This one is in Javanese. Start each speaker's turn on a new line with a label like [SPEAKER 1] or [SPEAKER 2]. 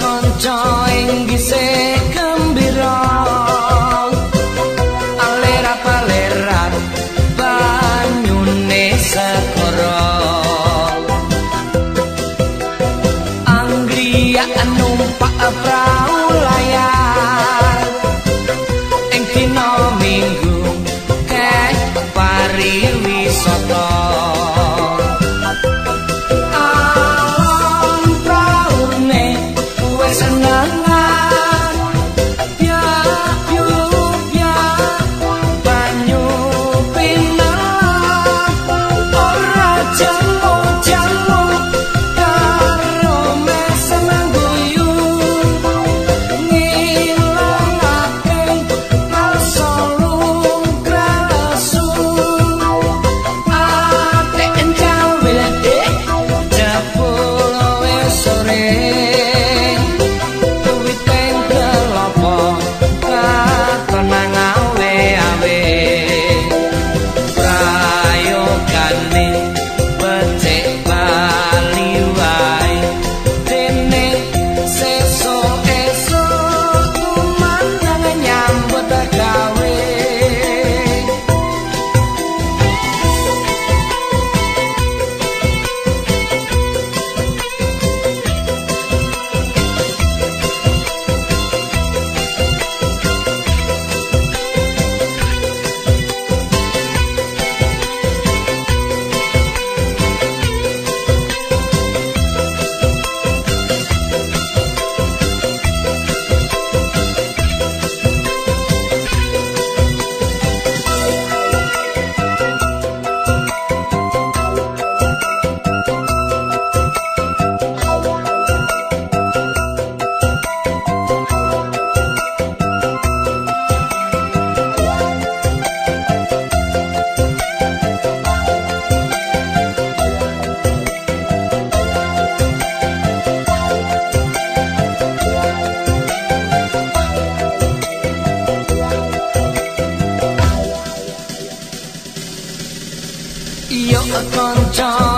[SPEAKER 1] kanca ing gisik gembira Yo kanca ing gisik gembira